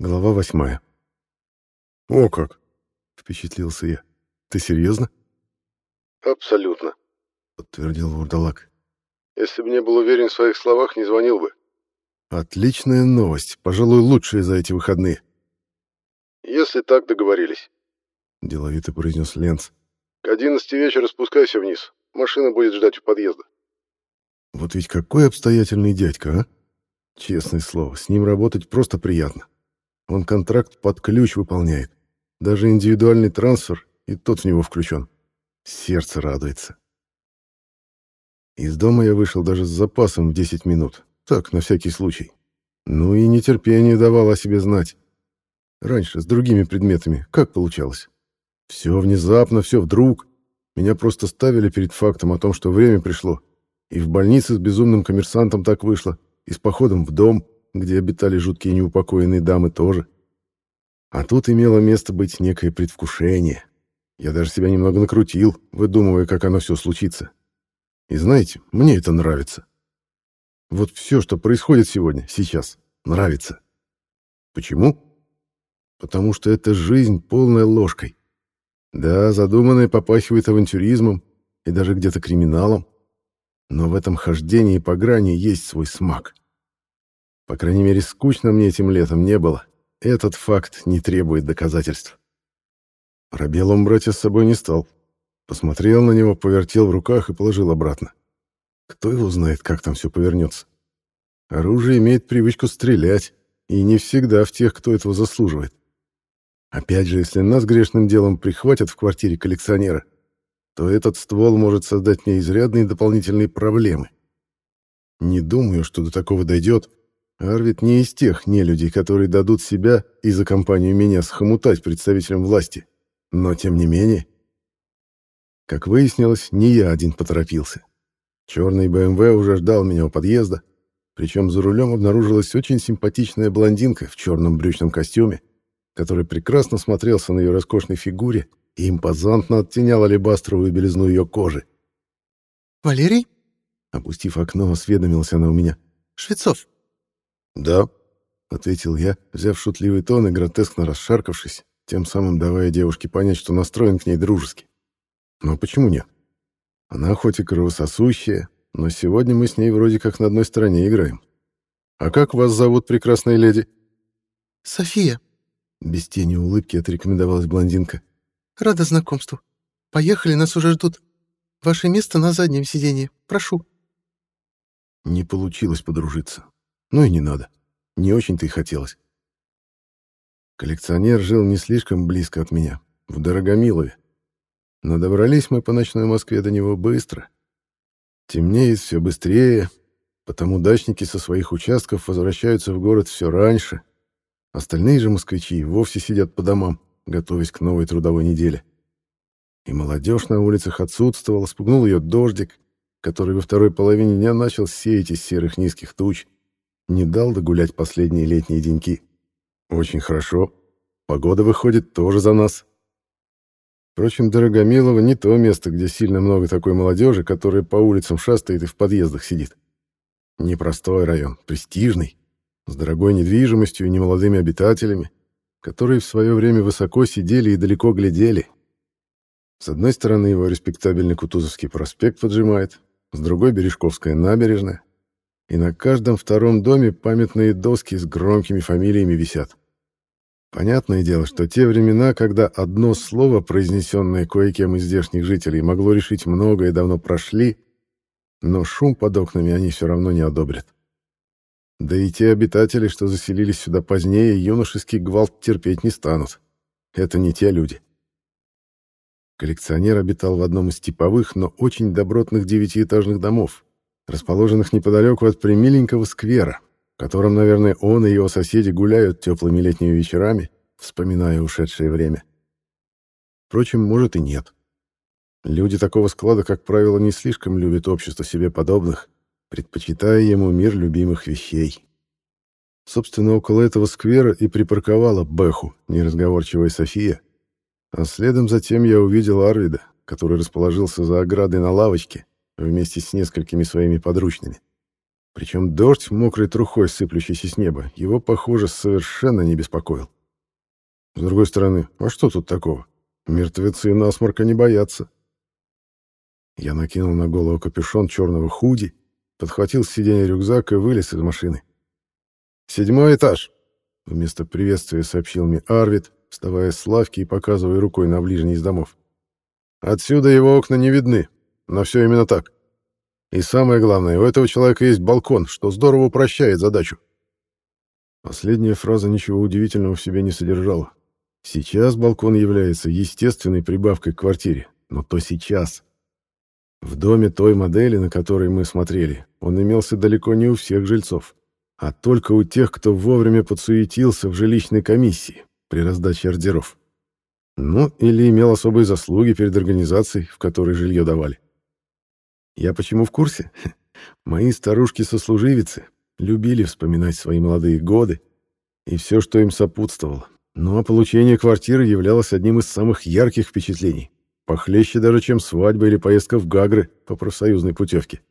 Глава восьмая. «О как!» — впечатлился я. «Ты серьезно?» «Абсолютно», — подтвердил вурдалак. «Если бы не был уверен в своих словах, не звонил бы». «Отличная новость. Пожалуй, лучшая за эти выходные». «Если так договорились», — деловито произнес Ленц. «К одиннадцати вечера спускайся вниз. Машина будет ждать у подъезда». Вот ведь какой обстоятельный дядька, а? Честное слово, с ним работать просто приятно. Он контракт под ключ выполняет. Даже индивидуальный трансфер, и тот в него включен. Сердце радуется. Из дома я вышел даже с запасом в 10 минут. Так, на всякий случай. Ну и нетерпение давало о себе знать. Раньше, с другими предметами, как получалось? Все внезапно, все вдруг. Меня просто ставили перед фактом о том, что время пришло. И в больнице с безумным коммерсантом так вышло, и с походом в дом, где обитали жуткие неупокоенные дамы тоже. А тут имело место быть некое предвкушение. Я даже себя немного накрутил, выдумывая, как оно все случится. И знаете, мне это нравится. Вот все, что происходит сегодня, сейчас, нравится. Почему? Потому что это жизнь полная ложкой. Да, задуманная попахивает авантюризмом и даже где-то криминалом. Но в этом хождении по грани есть свой смак. По крайней мере, скучно мне этим летом не было. Этот факт не требует доказательств. Рабелом брать с собой не стал. Посмотрел на него, повертел в руках и положил обратно. Кто его знает, как там все повернется. Оружие имеет привычку стрелять, и не всегда в тех, кто этого заслуживает. Опять же, если нас грешным делом прихватят в квартире коллекционера, то этот ствол может создать мне изрядные дополнительные проблемы. Не думаю, что до такого дойдет, Арвид не из тех нелюдей, которые дадут себя и за компанию меня схомутать представителям власти. Но тем не менее... Как выяснилось, не я один поторопился. Черный БМВ уже ждал меня у подъезда, причем за рулем обнаружилась очень симпатичная блондинка в черном брючном костюме, который прекрасно смотрелся на ее роскошной фигуре и импозантно оттенял алебастровую белизну ее кожи. «Валерий?» Опустив окно, осведомился она у меня. «Швецов?» «Да», — ответил я, взяв шутливый тон и гротескно расшаркавшись, тем самым давая девушке понять, что настроен к ней дружески. «Но почему нет? Она хоть и кровососущая, но сегодня мы с ней вроде как на одной стороне играем. А как вас зовут, прекрасная леди?» «София», — без тени улыбки отрекомендовалась блондинка. «Рада знакомству. Поехали, нас уже ждут. Ваше место на заднем сиденье. Прошу». Не получилось подружиться. Ну и не надо. Не очень-то и хотелось. Коллекционер жил не слишком близко от меня, в Дорогомилове. Но добрались мы по ночной Москве до него быстро. Темнеет все быстрее, потому дачники со своих участков возвращаются в город все раньше. Остальные же москвичи вовсе сидят по домам, готовясь к новой трудовой неделе. И молодежь на улицах отсутствовала, спугнул ее дождик, который во второй половине дня начал сеять из серых низких туч, не дал догулять последние летние деньки. Очень хорошо. Погода, выходит, тоже за нас. Впрочем, Дорогомилово не то место, где сильно много такой молодежи, которая по улицам шастает и в подъездах сидит. Непростой район, престижный, с дорогой недвижимостью и немолодыми обитателями, которые в свое время высоко сидели и далеко глядели. С одной стороны его респектабельный Кутузовский проспект поджимает, с другой — Бережковская набережная, и на каждом втором доме памятные доски с громкими фамилиями висят. Понятное дело, что те времена, когда одно слово, произнесенное кое-кем из здешних жителей, могло решить многое, давно прошли, но шум под окнами они все равно не одобрят. Да и те обитатели, что заселились сюда позднее, юношеский гвалт терпеть не станут. Это не те люди. Коллекционер обитал в одном из типовых, но очень добротных девятиэтажных домов, расположенных неподалеку от примиленького сквера, в котором, наверное, он и его соседи гуляют теплыми летними вечерами, вспоминая ушедшее время. Впрочем, может и нет. Люди такого склада, как правило, не слишком любят общество себе подобных, предпочитая ему мир любимых вещей. Собственно, около этого сквера и припарковала Бэху, неразговорчивая София, а следом затем я увидел Арвида, который расположился за оградой на лавочке, вместе с несколькими своими подручными. Причем дождь, мокрой трухой, сыплющийся с неба, его, похоже, совершенно не беспокоил. С другой стороны, а что тут такого? Мертвецы насморка не боятся. Я накинул на голову капюшон черного худи, подхватил с сиденья рюкзак и вылез из машины. «Седьмой этаж!» — вместо приветствия сообщил мне Арвид, вставая с лавки и показывая рукой на ближний из домов. «Отсюда его окна не видны, но все именно так. И самое главное, у этого человека есть балкон, что здорово упрощает задачу». Последняя фраза ничего удивительного в себе не содержала. Сейчас балкон является естественной прибавкой к квартире, но то сейчас. В доме той модели, на которой мы смотрели, он имелся далеко не у всех жильцов, а только у тех, кто вовремя подсуетился в жилищной комиссии при раздаче ордеров. Ну, или имел особые заслуги перед организацией, в которой жилье давали. Я почему в курсе? Мои старушки-сослуживицы любили вспоминать свои молодые годы и все, что им сопутствовало. Ну а получение квартиры являлось одним из самых ярких впечатлений. Похлеще даже, чем свадьба или поездка в Гагры по профсоюзной путевке.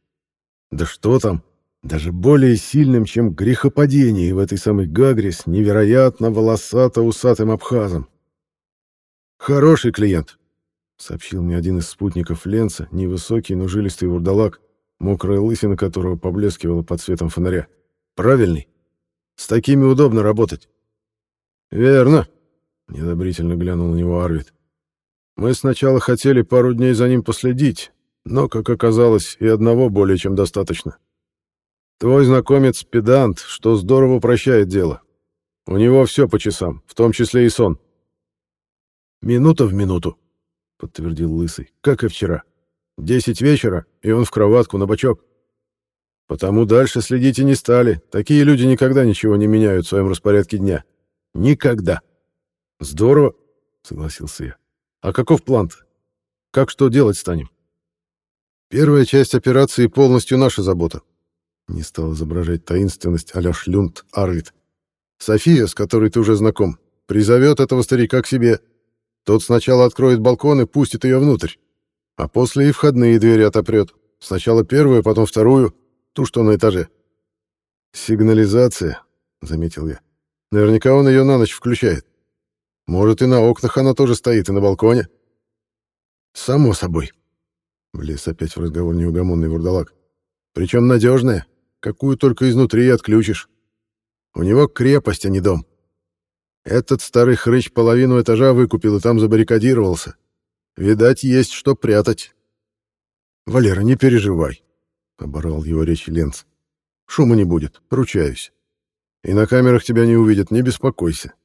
Да что там, даже более сильным, чем грехопадение в этой самой Гагре с невероятно волосато-усатым абхазом. «Хороший клиент», — сообщил мне один из спутников Ленца, невысокий, но жилистый вурдалак, мокрая лысина которого поблескивала под светом фонаря. «Правильный. С такими удобно работать». «Верно», — недобрительно глянул на него Арвид. Мы сначала хотели пару дней за ним последить, но, как оказалось, и одного более чем достаточно. Твой знакомец — педант, что здорово упрощает дело. У него все по часам, в том числе и сон. «Минута в минуту», — подтвердил Лысый, — «как и вчера. Десять вечера, и он в кроватку на бочок. Потому дальше следить и не стали. Такие люди никогда ничего не меняют в своем распорядке дня. Никогда». «Здорово», — согласился я. А каков план -то? Как что делать станем? Первая часть операции полностью наша забота. Не стал изображать таинственность а-ля Шлюнд Арвид. София, с которой ты уже знаком, призовет этого старика к себе. Тот сначала откроет балкон и пустит ее внутрь. А после и входные двери отопрет. Сначала первую, потом вторую, ту, что на этаже. «Сигнализация», — заметил я. «Наверняка он ее на ночь включает. Может, и на окнах она тоже стоит, и на балконе. Само собой. Влез опять в разговор неугомонный вурдалак. Причем надежная, какую только изнутри отключишь. У него крепость, а не дом. Этот старый хрыч половину этажа выкупил и там забаррикадировался. Видать, есть что прятать. «Валера, не переживай», — оборвал его речь Ленц. «Шума не будет, ручаюсь. И на камерах тебя не увидят, не беспокойся.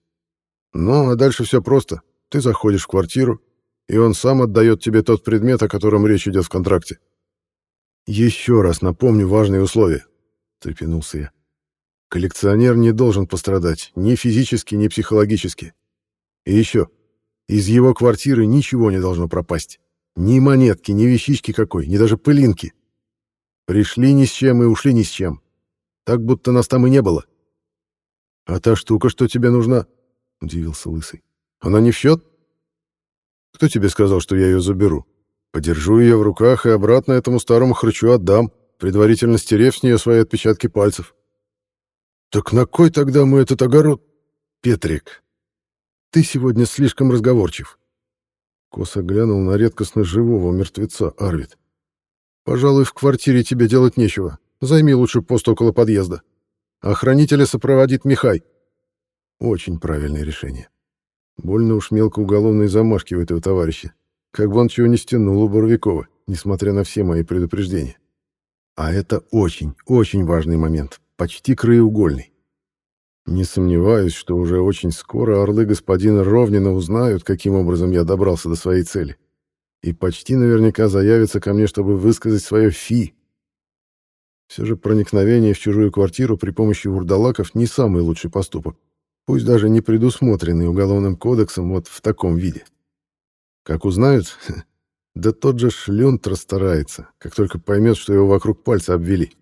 Ну, а дальше все просто. Ты заходишь в квартиру, и он сам отдает тебе тот предмет, о котором речь идет в контракте. Еще раз напомню важные условия, трепенулся я. Коллекционер не должен пострадать ни физически, ни психологически. И еще, из его квартиры ничего не должно пропасть. Ни монетки, ни вещички какой, ни даже пылинки. Пришли ни с чем и ушли ни с чем. Так, будто нас там и не было. А та штука, что тебе нужна, — удивился Лысый. «Она не в счет?» «Кто тебе сказал, что я ее заберу? Подержу ее в руках и обратно этому старому хрычу отдам, предварительно стерев с нее свои отпечатки пальцев». «Так на кой тогда мы этот огород?» «Петрик, ты сегодня слишком разговорчив». Косо глянул на редкостно живого мертвеца Арвид. «Пожалуй, в квартире тебе делать нечего. Займи лучше пост около подъезда. Охранителя сопроводит Михай». Очень правильное решение. Больно уж мелко уголовные замашки у этого товарища. Как бы он чего не стянул у Боровикова, несмотря на все мои предупреждения. А это очень, очень важный момент, почти краеугольный. Не сомневаюсь, что уже очень скоро орлы господина Ровнина узнают, каким образом я добрался до своей цели. И почти наверняка заявятся ко мне, чтобы высказать свое «фи». Все же проникновение в чужую квартиру при помощи вурдалаков не самый лучший поступок пусть даже не предусмотренный Уголовным кодексом вот в таком виде. Как узнают, да тот же Шлюнт расстарается, как только поймет, что его вокруг пальца обвели.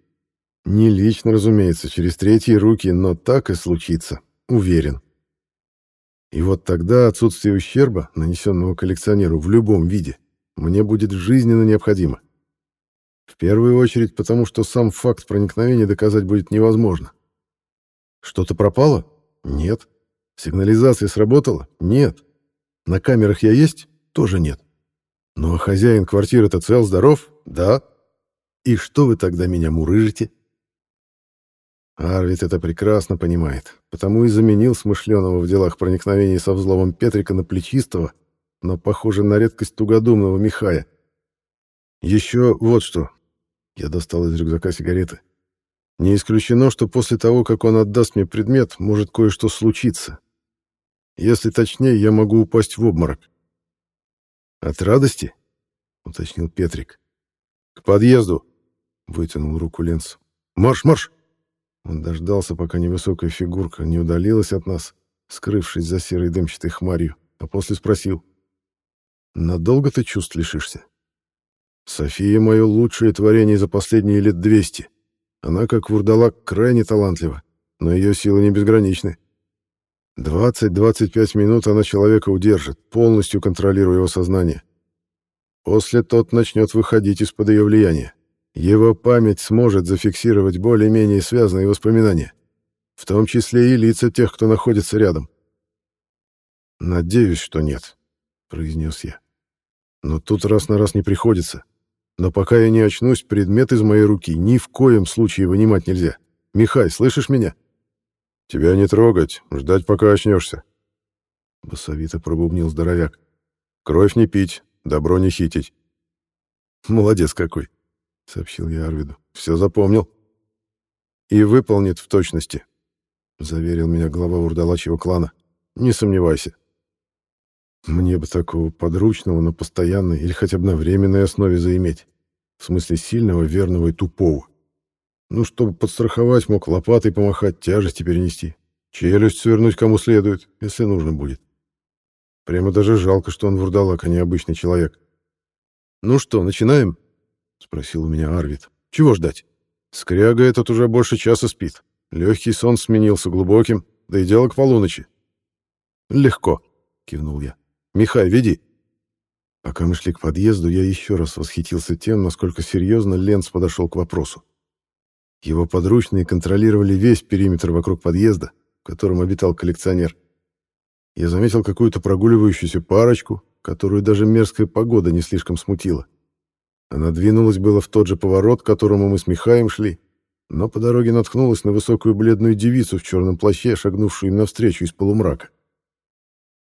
Не лично, разумеется, через третьи руки, но так и случится, уверен. И вот тогда отсутствие ущерба, нанесенного коллекционеру в любом виде, мне будет жизненно необходимо. В первую очередь потому, что сам факт проникновения доказать будет невозможно. Что-то пропало? Нет. Сигнализация сработала? Нет. На камерах я есть? Тоже нет. Ну а хозяин квартиры-то цел, здоров? Да. И что вы тогда меня мурыжите? Арвид это прекрасно понимает, потому и заменил смышленого в делах проникновения со взломом Петрика на плечистого, но, похоже, на редкость тугодумного Михая. Еще вот что. Я достал из рюкзака сигареты. Не исключено, что после того, как он отдаст мне предмет, может кое-что случиться. Если точнее, я могу упасть в обморок. От радости? уточнил Петрик. К подъезду, вытянул руку Ленс. Марш, марш! Он дождался, пока невысокая фигурка не удалилась от нас, скрывшись за серой дымчатой хмарью, а после спросил. «Надолго ты чувств лишишься?» «София — мое лучшее творение за последние лет двести. Она, как вурдалак, крайне талантлива, но ее силы не безграничны. 20-25 минут она человека удержит, полностью контролируя его сознание. После тот начнет выходить из-под ее влияния. Его память сможет зафиксировать более-менее связанные воспоминания, в том числе и лица тех, кто находится рядом. «Надеюсь, что нет», — произнес я. «Но тут раз на раз не приходится. Но пока я не очнусь, предмет из моей руки ни в коем случае вынимать нельзя. Михай, слышишь меня?» «Тебя не трогать, ждать, пока очнешься», — басовито пробубнил здоровяк. «Кровь не пить, добро не хитить». «Молодец какой», — сообщил я Арвиду. «Все запомнил». «И выполнит в точности», — заверил меня глава урдалачьего клана. «Не сомневайся». Мне бы такого подручного на постоянной или хотя бы на временной основе заиметь. В смысле сильного, верного и тупого. Ну, чтобы подстраховать, мог лопатой помахать, тяжести перенести. Челюсть свернуть кому следует, если нужно будет. Прямо даже жалко, что он вурдалак, а не обычный человек. «Ну что, начинаем?» — спросил у меня Арвид. «Чего ждать? Скряга этот уже больше часа спит. Легкий сон сменился глубоким, да и дело к полуночи». «Легко», — кивнул я. «Михай, веди». Пока мы шли к подъезду, я еще раз восхитился тем, насколько серьезно Ленц подошел к вопросу. Его подручные контролировали весь периметр вокруг подъезда, в котором обитал коллекционер. Я заметил какую-то прогуливающуюся парочку, которую даже мерзкая погода не слишком смутила. Она двинулась было в тот же поворот, к которому мы с Михаем шли, но по дороге наткнулась на высокую бледную девицу в черном плаще, шагнувшую им навстречу из полумрака.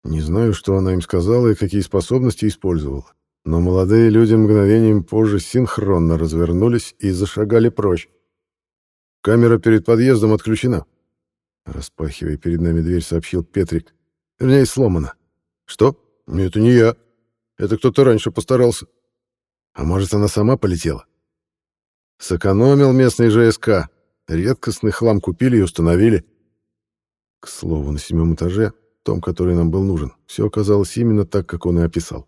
Не знаю, что она им сказала и какие способности использовала, но молодые люди мгновением позже синхронно развернулись и зашагали прочь. «Камера перед подъездом отключена», — распахивая перед нами дверь, сообщил Петрик. «Вернее, сломана». «Что? Это не я. Это кто-то раньше постарался». А может, она сама полетела? Сэкономил местный ЖСК. Редкостный хлам купили и установили. К слову, на седьмом этаже, том, который нам был нужен, все оказалось именно так, как он и описал.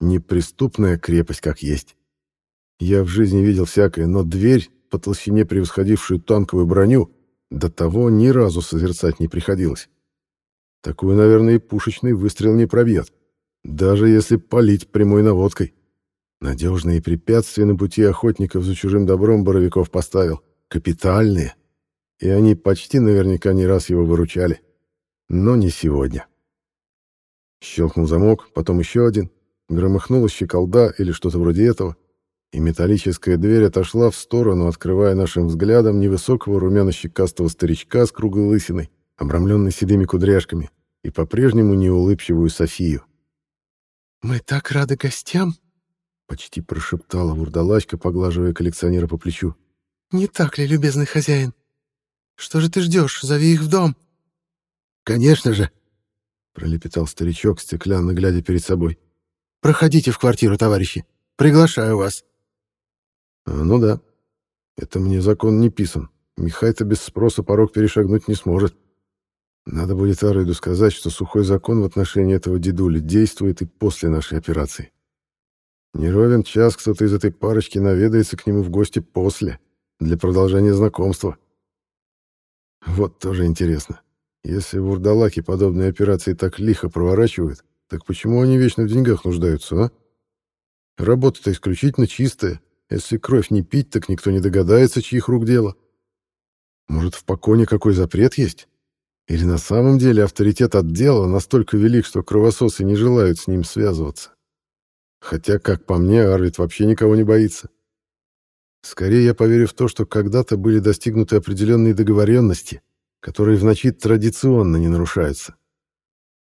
Неприступная крепость как есть. Я в жизни видел всякое, но дверь, по толщине превосходившую танковую броню, до того ни разу созерцать не приходилось. Такую, наверное, и пушечный выстрел не пробьет, даже если палить прямой наводкой. Надежные препятствия на пути охотников за чужим добром Боровиков поставил. Капитальные. И они почти наверняка не раз его выручали. Но не сегодня. Щелкнул замок, потом еще один. Громыхнула щеколда или что-то вроде этого. И металлическая дверь отошла в сторону, открывая нашим взглядом невысокого румяно-щекастого старичка с круглой лысиной, обрамленной седыми кудряшками, и по-прежнему неулыбчивую Софию. «Мы так рады гостям!» Почти прошептала вурдалачка, поглаживая коллекционера по плечу. «Не так ли, любезный хозяин? Что же ты ждешь? Зови их в дом!» «Конечно же!» — пролепетал старичок, стеклянно глядя перед собой. «Проходите в квартиру, товарищи. Приглашаю вас». А, «Ну да. Это мне закон не писан. Михай-то без спроса порог перешагнуть не сможет. Надо будет Арыду сказать, что сухой закон в отношении этого дедули действует и после нашей операции. Не ровен час кто-то из этой парочки наведается к нему в гости после, для продолжения знакомства. Вот тоже интересно. Если вурдалаки подобные операции так лихо проворачивают, так почему они вечно в деньгах нуждаются, а? Работа-то исключительно чистая, Если кровь не пить, так никто не догадается, чьих рук дело. Может, в поконе какой запрет есть? Или на самом деле авторитет отдела настолько велик, что кровососы не желают с ним связываться? Хотя, как по мне, Арвид вообще никого не боится. Скорее я поверю в то, что когда-то были достигнуты определенные договоренности, которые в ночи традиционно не нарушаются.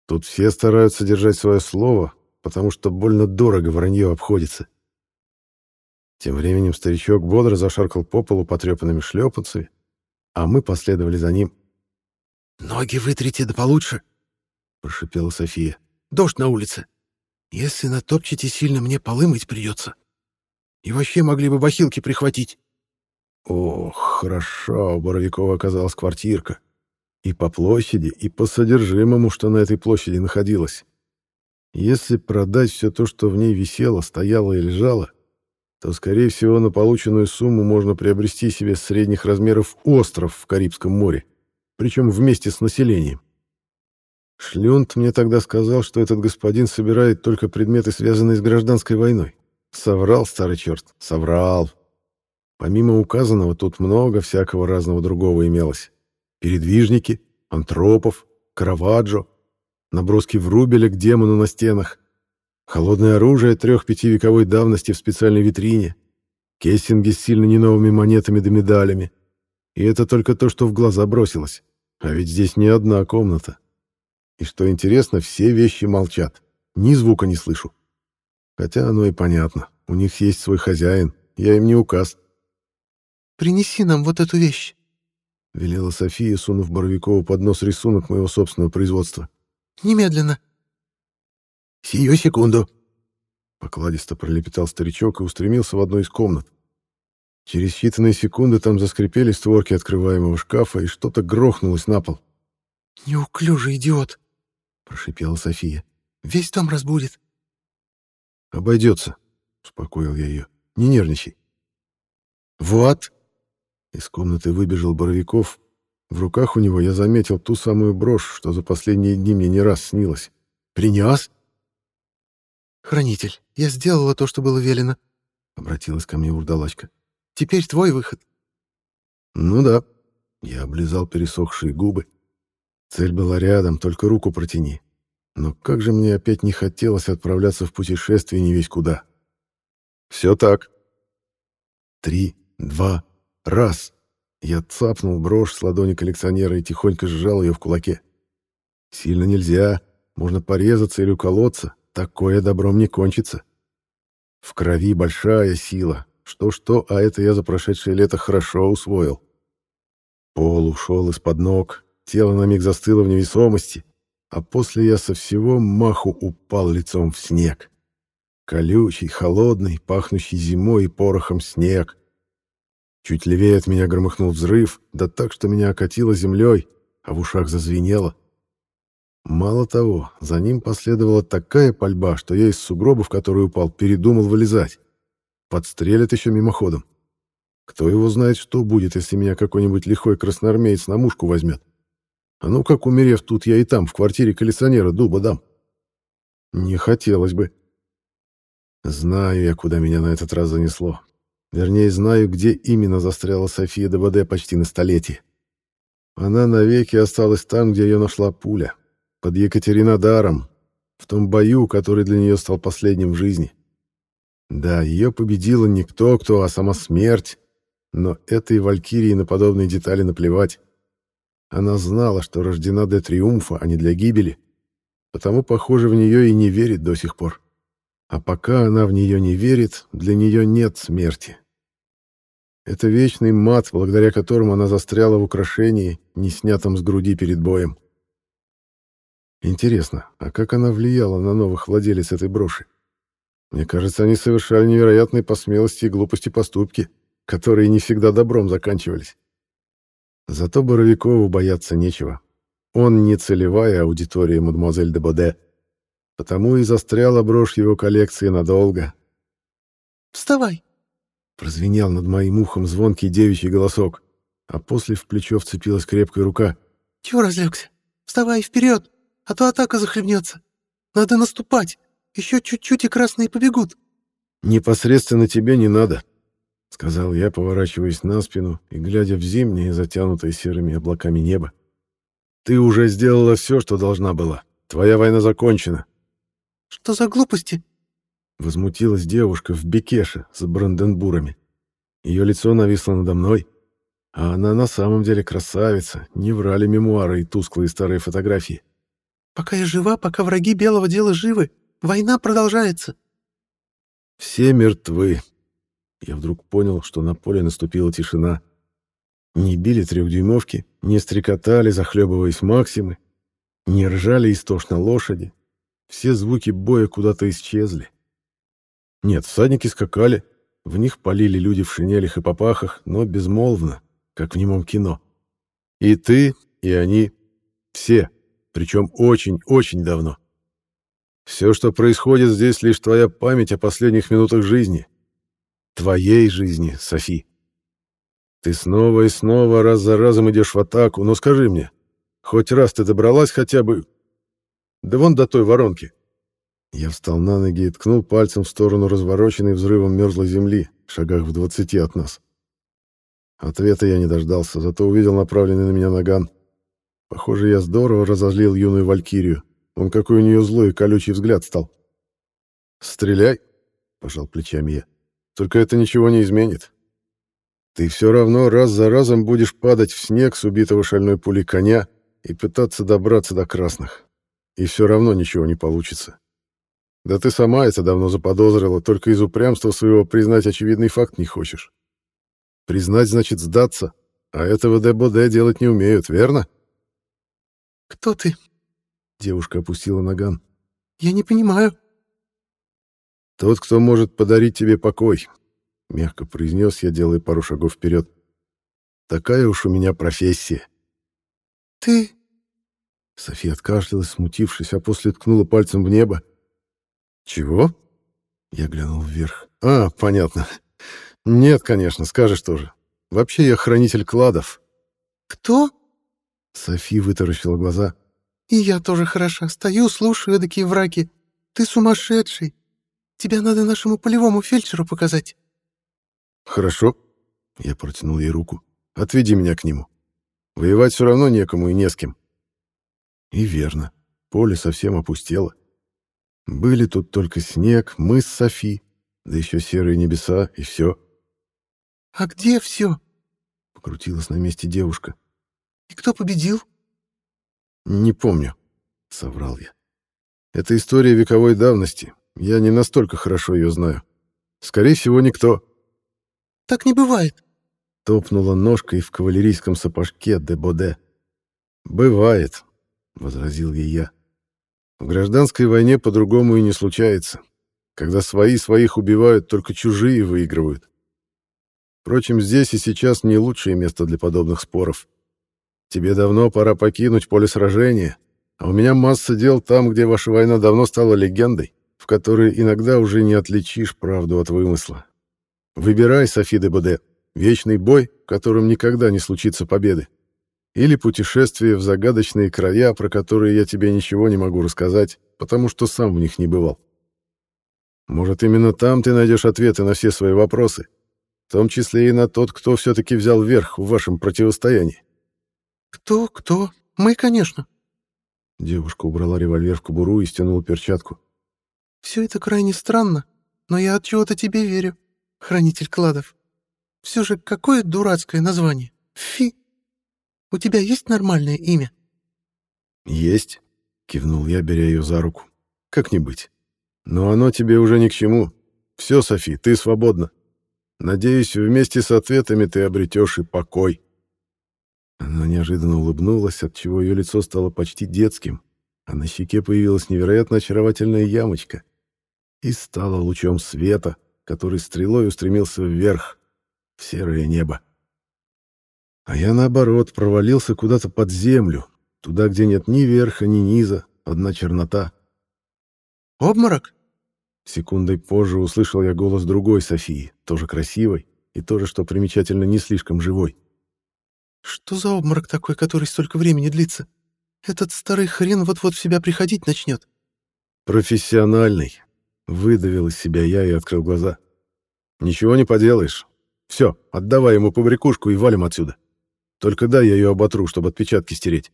Тут все стараются держать свое слово, потому что больно дорого вранье обходится. Тем временем старичок бодро зашаркал по полу потрепанными шлепанцами, а мы последовали за ним. «Ноги вытрите да получше», — прошипела София. «Дождь на улице. Если натопчете сильно, мне полы мыть придется. И вообще могли бы бахилки прихватить». Ох, хорошо, у Боровикова оказалась квартирка. И по площади, и по содержимому, что на этой площади находилось. Если продать все то, что в ней висело, стояло и лежало, то, скорее всего, на полученную сумму можно приобрести себе средних размеров остров в Карибском море, причем вместе с населением. Шлюнт мне тогда сказал, что этот господин собирает только предметы, связанные с гражданской войной. Соврал старый черт, соврал. Помимо указанного, тут много всякого разного другого имелось. Передвижники, антропов, караваджо, наброски врубеля к демону на стенах, Холодное оружие трех-пятивековой давности в специальной витрине, кессинги с сильно не новыми монетами да медалями. И это только то, что в глаза бросилось. А ведь здесь не одна комната. И что интересно, все вещи молчат. Ни звука не слышу. Хотя оно и понятно. У них есть свой хозяин. Я им не указ. «Принеси нам вот эту вещь», — велела София, сунув Боровикову под нос рисунок моего собственного производства. «Немедленно». «Сию секунду!» Покладисто пролепетал старичок и устремился в одну из комнат. Через считанные секунды там заскрипели створки открываемого шкафа, и что-то грохнулось на пол. «Неуклюжий идиот!» — прошипела София. «Весь дом разбудит». «Обойдется», — успокоил я ее. «Не нервничай». «Вот!» Из комнаты выбежал Боровиков. В руках у него я заметил ту самую брошь, что за последние дни мне не раз снилось. «Принес?» «Хранитель, я сделала то, что было велено», — обратилась ко мне урдалачка. «Теперь твой выход». «Ну да». Я облизал пересохшие губы. Цель была рядом, только руку протяни. Но как же мне опять не хотелось отправляться в путешествие не весь куда. «Все так». Три, два, раз. Я цапнул брошь с ладони коллекционера и тихонько сжал ее в кулаке. Сильно нельзя, можно порезаться или уколоться, Такое добром не кончится. В крови большая сила. Что-что, а это я за прошедшее лето хорошо усвоил. Пол ушел из-под ног, тело на миг застыло в невесомости, а после я со всего маху упал лицом в снег. Колючий, холодный, пахнущий зимой и порохом снег. Чуть левее от меня громыхнул взрыв, да так, что меня окатило землей, а в ушах зазвенело. Мало того, за ним последовала такая пальба, что я из сугроба, в который упал, передумал вылезать. Подстрелят еще мимоходом. Кто его знает, что будет, если меня какой-нибудь лихой красноармеец на мушку возьмет. А ну как, умерев тут, я и там, в квартире коллекционера, дуба дам. Не хотелось бы. Знаю я, куда меня на этот раз занесло. Вернее, знаю, где именно застряла София ДВД почти на столетие. Она навеки осталась там, где ее нашла пуля под Екатеринодаром, в том бою, который для нее стал последним в жизни. Да, ее победила не кто-кто, а сама смерть, но этой валькирии на подобные детали наплевать. Она знала, что рождена для триумфа, а не для гибели, потому, похоже, в нее и не верит до сих пор. А пока она в нее не верит, для нее нет смерти. Это вечный мат, благодаря которому она застряла в украшении, не снятом с груди перед боем. Интересно, а как она влияла на новых владелец этой броши? Мне кажется, они совершали невероятные по смелости и глупости поступки, которые не всегда добром заканчивались. Зато Боровикову бояться нечего. Он не целевая аудитория мадемуазель де Боде. Потому и застряла брошь его коллекции надолго. «Вставай!» — прозвенел над моим ухом звонкий девичий голосок, а после в плечо вцепилась крепкая рука. «Чего разлегся? Вставай вперед!» а то атака захлебнется. Надо наступать. Еще чуть-чуть, и красные побегут». «Непосредственно тебе не надо», — сказал я, поворачиваясь на спину и глядя в зимнее, затянутое серыми облаками небо. «Ты уже сделала все, что должна была. Твоя война закончена». «Что за глупости?» Возмутилась девушка в бекеше с бранденбурами. Ее лицо нависло надо мной, а она на самом деле красавица, не врали мемуары и тусклые старые фотографии. «Пока я жива, пока враги белого дела живы, война продолжается». «Все мертвы», я вдруг понял, что на поле наступила тишина. Не били трехдюймовки, не стрекотали, захлебываясь максимы, не ржали истошно лошади. Все звуки боя куда-то исчезли. Нет, всадники скакали, в них полили люди в шинелях и попахах, но безмолвно, как в немом кино. И ты, и они, все, причем очень-очень давно. Все, что происходит здесь, лишь твоя память о последних минутах жизни — твоей жизни, Софи. Ты снова и снова раз за разом идешь в атаку, но скажи мне, хоть раз ты добралась хотя бы... Да вон до той воронки. Я встал на ноги и ткнул пальцем в сторону развороченной взрывом мерзлой земли, в шагах в двадцати от нас. Ответа я не дождался, зато увидел направленный на меня наган. Похоже, я здорово разозлил юную валькирию. Он какой у нее злой и колючий взгляд стал. «Стреляй!» — пожал плечами я. Только это ничего не изменит. Ты все равно раз за разом будешь падать в снег с убитого шальной пулей коня и пытаться добраться до красных. И все равно ничего не получится. Да ты сама это давно заподозрила, только из упрямства своего признать очевидный факт не хочешь. Признать значит сдаться, а этого ДБД делать не умеют, верно? «Кто ты?» Девушка опустила наган. «Я не понимаю». «Тот, кто может подарить тебе покой», — мягко произнес я, делая пару шагов вперед. «Такая уж у меня профессия». «Ты...» София откашлялась, смутившись, а после ткнула пальцем в небо. «Чего?» Я глянул вверх. «А, понятно. Нет, конечно, скажешь тоже. Вообще я хранитель кладов». «Кто?» Софи вытаращила глаза. «И я тоже хороша. Стою, слушаю такие враки. Ты сумасшедший. Тебя надо нашему полевому фельдшеру показать». «Хорошо». Я протянул ей руку. «Отведи меня к нему. Воевать все равно некому и не с кем». И верно. Поле совсем опустело. Были тут только снег, мы с Софи, да еще серые небеса, и все. «А где все?» — покрутилась на месте девушка. «И кто победил?» «Не помню», — соврал я. «Это история вековой давности, я не настолько хорошо ее знаю. Скорее всего, никто. Так не бывает. Топнула ножкой в кавалерийском сапожке де Боде. Бывает, возразил ей я. В гражданской войне по-другому и не случается. Когда свои своих убивают, только чужие выигрывают. Впрочем, здесь и сейчас не лучшее место для подобных споров. Тебе давно пора покинуть поле сражения, а у меня масса дел там, где ваша война давно стала легендой в которой иногда уже не отличишь правду от вымысла. Выбирай, Софи де Боде, вечный бой, в котором никогда не случится победы, или путешествие в загадочные края, про которые я тебе ничего не могу рассказать, потому что сам в них не бывал. Может, именно там ты найдешь ответы на все свои вопросы, в том числе и на тот, кто все-таки взял верх в вашем противостоянии. «Кто? Кто? Мы, конечно». Девушка убрала револьвер в кобуру и стянула перчатку. Все это крайне странно, но я от чего-то тебе верю, хранитель кладов. Все же какое дурацкое название. Фи. У тебя есть нормальное имя? Есть, кивнул я, беря ее за руку. Как не быть. Но оно тебе уже ни к чему. Все, Софи, ты свободна. Надеюсь, вместе с ответами ты обретешь и покой. Она неожиданно улыбнулась, отчего ее лицо стало почти детским, а на щеке появилась невероятно очаровательная ямочка и стала лучом света, который стрелой устремился вверх, в серое небо. А я, наоборот, провалился куда-то под землю, туда, где нет ни верха, ни низа, одна чернота. «Обморок?» Секундой позже услышал я голос другой Софии, тоже красивой и тоже, что примечательно, не слишком живой. «Что за обморок такой, который столько времени длится?» Этот старый хрен вот-вот в себя приходить начнет. Профессиональный. Выдавил из себя я и открыл глаза. Ничего не поделаешь. Все, отдавай ему побрякушку и валим отсюда. Только дай я ее оботру, чтобы отпечатки стереть.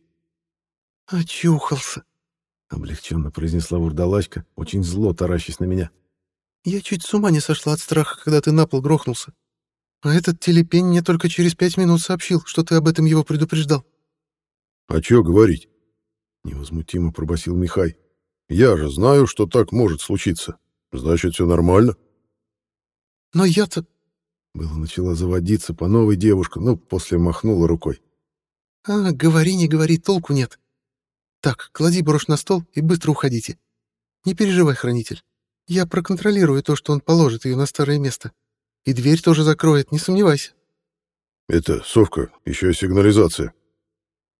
«Очухался», — облегченно произнесла вурдалачка, очень зло таращись на меня. «Я чуть с ума не сошла от страха, когда ты на пол грохнулся. А этот телепень мне только через пять минут сообщил, что ты об этом его предупреждал». «А чё говорить?» — невозмутимо пробасил Михай. «Я же знаю, что так может случиться. Значит, все нормально». «Но я-то...» Было начала заводиться по новой девушка, но после махнула рукой. «А, говори, не говори, толку нет. Так, клади брошь на стол и быстро уходите. Не переживай, хранитель. Я проконтролирую то, что он положит ее на старое место. И дверь тоже закроет, не сомневайся». «Это, совка, еще и сигнализация».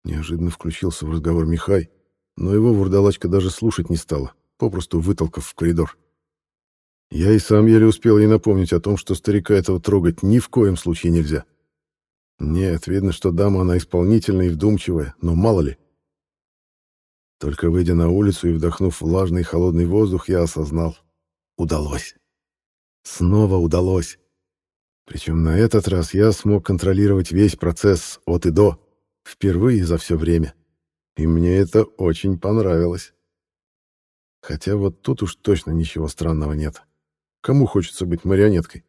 Неожиданно включился в разговор Михай, но его вурдалачка даже слушать не стала, попросту вытолкав в коридор. Я и сам еле успел ей напомнить о том, что старика этого трогать ни в коем случае нельзя. Нет, видно, что дама она исполнительная и вдумчивая, но мало ли. Только выйдя на улицу и вдохнув влажный и холодный воздух, я осознал. Удалось. Снова удалось. Причем на этот раз я смог контролировать весь процесс от и до, впервые за все время. И мне это очень понравилось. Хотя вот тут уж точно ничего странного нет. Кому хочется быть марионеткой?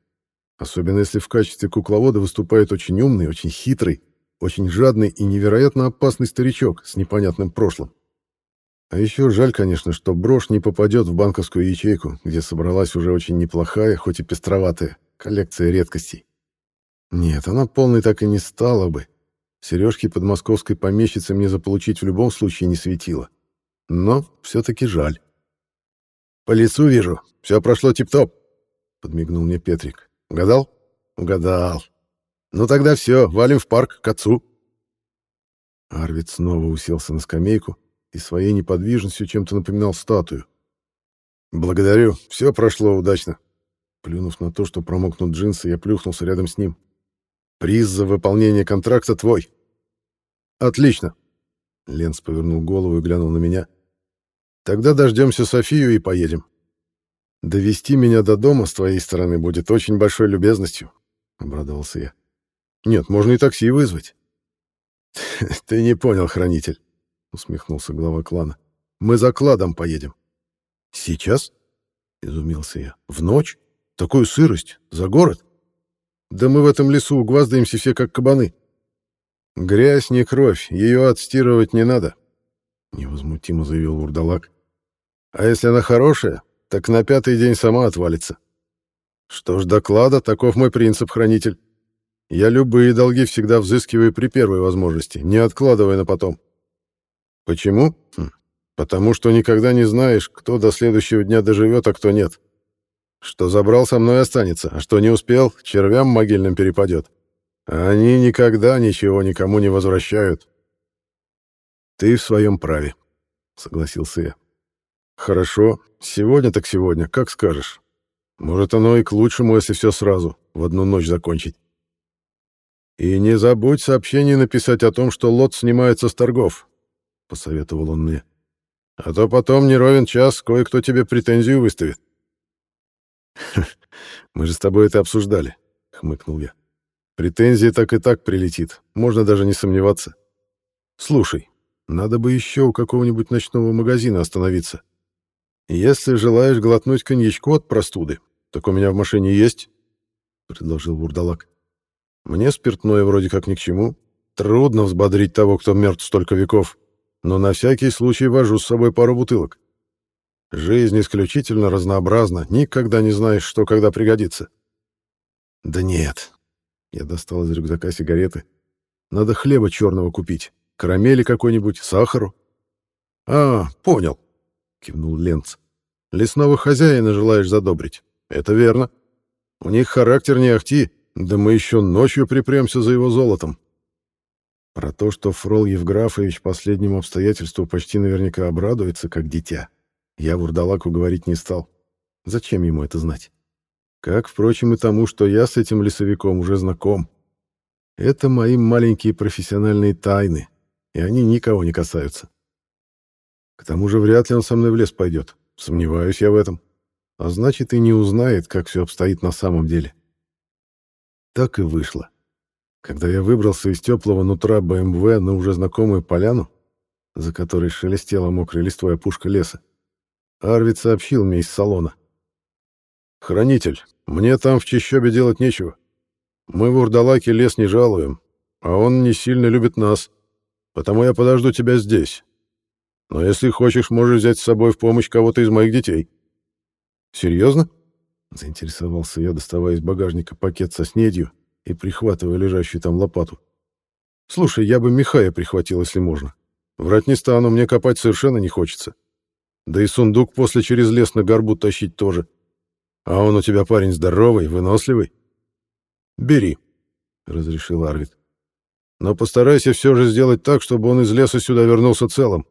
Особенно если в качестве кукловода выступает очень умный, очень хитрый, очень жадный и невероятно опасный старичок с непонятным прошлым. А еще жаль, конечно, что брошь не попадет в банковскую ячейку, где собралась уже очень неплохая, хоть и пестроватая, коллекция редкостей. Нет, она полной так и не стала бы. Сережки под московской помещицей мне заполучить в любом случае не светило. Но все-таки жаль. «По лицу вижу, все прошло тип-топ», — подмигнул мне Петрик. «Угадал?» «Угадал. Ну тогда все, валим в парк, к отцу». Арвид снова уселся на скамейку и своей неподвижностью чем-то напоминал статую. «Благодарю, все прошло удачно». Плюнув на то, что промокнут джинсы, я плюхнулся рядом с ним. «Приз за выполнение контракта твой». «Отлично». Ленц повернул голову и глянул на меня. «Тогда дождемся Софию и поедем». «Довести меня до дома с твоей стороны будет очень большой любезностью», — обрадовался я. «Нет, можно и такси вызвать». «Ты не понял, хранитель», — усмехнулся глава клана. «Мы за кладом поедем». «Сейчас?» — изумился я. «В ночь? Такую сырость? За город? Да мы в этом лесу угваздаемся все как кабаны». «Грязь не кровь, ее отстирывать не надо», — невозмутимо заявил Вурдалак. «А если она хорошая, так на пятый день сама отвалится. Что ж, доклада, таков мой принцип, хранитель. Я любые долги всегда взыскиваю при первой возможности, не откладывая на потом. Почему? Хм. Потому что никогда не знаешь, кто до следующего дня доживет, а кто нет. Что забрал, со мной останется, а что не успел, червям могильным перепадет. Они никогда ничего никому не возвращают. Ты в своем праве, согласился я. Хорошо, сегодня так сегодня, как скажешь. Может, оно и к лучшему, если все сразу, в одну ночь закончить. И не забудь сообщение написать о том, что лот снимается с торгов, — посоветовал он мне. А то потом не ровен час кое-кто тебе претензию выставит. Мы же с тобой это обсуждали, — хмыкнул я. Претензия так и так прилетит, можно даже не сомневаться. Слушай, надо бы еще у какого-нибудь ночного магазина остановиться. «Если желаешь глотнуть коньячку от простуды, так у меня в машине есть», — предложил Бурдалак. «Мне спиртное вроде как ни к чему. Трудно взбодрить того, кто мертв столько веков, но на всякий случай вожу с собой пару бутылок. Жизнь исключительно разнообразна, никогда не знаешь, что когда пригодится». «Да нет». Я достал из рюкзака сигареты. «Надо хлеба черного купить, карамели какой-нибудь, сахару». «А, понял кивнул Ленц. Лесного хозяина желаешь задобрить. Это верно. У них характер не ахти, да мы еще ночью припремся за его золотом. Про то, что Фрол Евграфович последнему обстоятельству почти наверняка обрадуется, как дитя, я Вурдалаку говорить не стал. Зачем ему это знать? Как, впрочем, и тому, что я с этим лесовиком уже знаком. Это мои маленькие профессиональные тайны, и они никого не касаются. К тому же вряд ли он со мной в лес пойдет. Сомневаюсь я в этом. А значит, и не узнает, как все обстоит на самом деле. Так и вышло. Когда я выбрался из теплого нутра БМВ на уже знакомую поляну, за которой шелестела мокрая листвой опушка леса, Арвид сообщил мне из салона. «Хранитель, мне там в чащобе делать нечего. Мы в Урдалаке лес не жалуем, а он не сильно любит нас, потому я подожду тебя здесь. Но если хочешь, можешь взять с собой в помощь кого-то из моих детей». «Серьезно?» — заинтересовался я, доставая из багажника пакет со снедью и прихватывая лежащую там лопату. «Слушай, я бы Михая прихватил, если можно. Врать не стану, мне копать совершенно не хочется. Да и сундук после через лес на горбу тащить тоже. А он у тебя парень здоровый, выносливый. Бери, — разрешил Арвид. Но постарайся все же сделать так, чтобы он из леса сюда вернулся целым.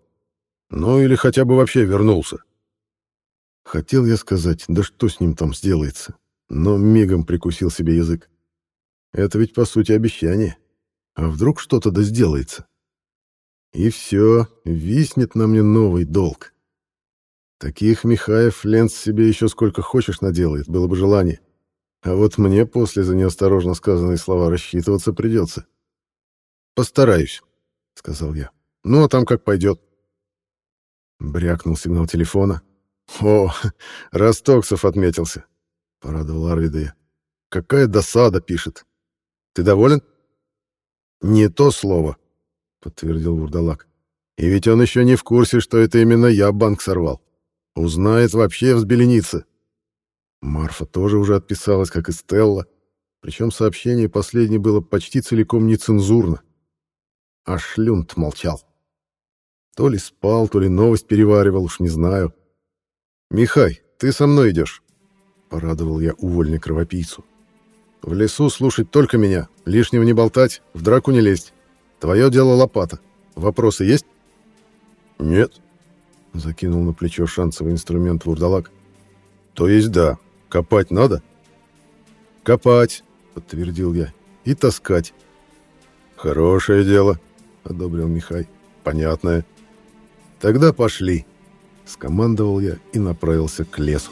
Ну или хотя бы вообще вернулся. Хотел я сказать, да что с ним там сделается, но мигом прикусил себе язык. Это ведь, по сути, обещание. А вдруг что-то да сделается? И все, виснет на мне новый долг. Таких Михаев Ленц себе еще сколько хочешь наделает, было бы желание. А вот мне после за неосторожно сказанные слова рассчитываться придется. «Постараюсь», — сказал я. «Ну, а там как пойдет». Брякнул сигнал телефона. «О, Ростоксов отметился», — порадовал Арвида я. «Какая досада», — пишет. «Ты доволен?» «Не то слово», подтвердил Вурдалак. И ведь он еще не в курсе, что это именно я банк сорвал. Узнает вообще взбеленится. Марфа тоже уже отписалась, как и Стелла. Причем сообщение последнее было почти целиком нецензурно. А Шлюнт молчал. То ли спал, то ли новость переваривал, уж не знаю. «Михай, ты со мной идешь», — порадовал я увольня кровопийцу. «В лесу слушать только меня, лишнего не болтать, в драку не лезть. Твое дело лопата. Вопросы есть? Нет. Закинул на плечо шансовый инструмент вурдалак. То есть да. Копать надо? Копать, подтвердил я. И таскать. Хорошее дело, одобрил Михай. Понятное. Тогда пошли. Скомандовал я и направился к лесу.